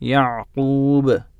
يعقوب.